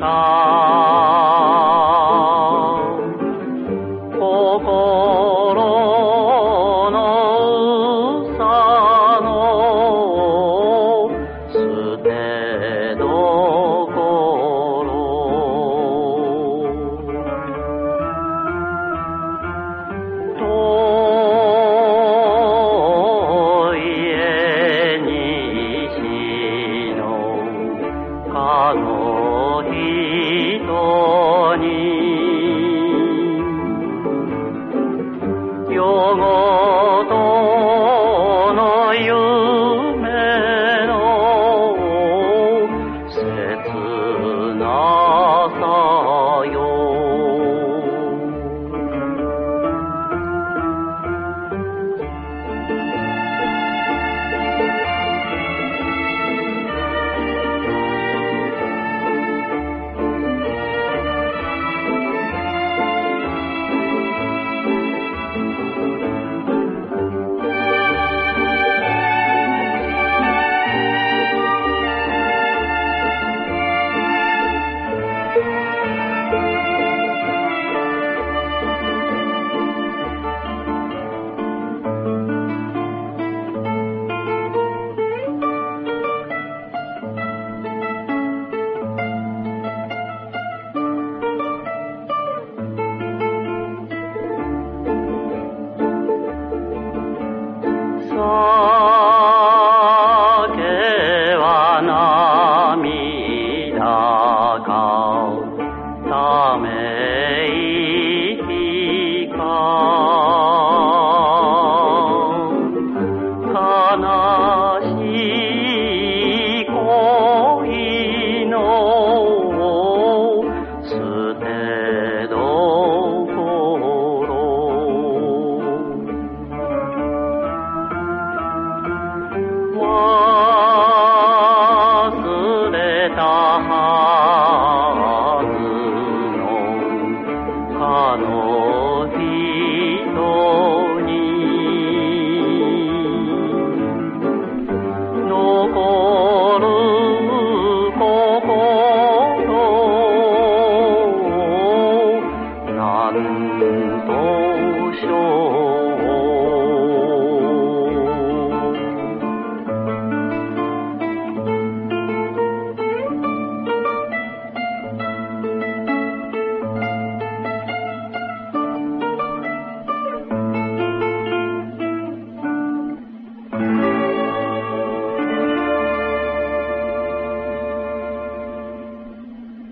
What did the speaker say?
息 Krishna. 酒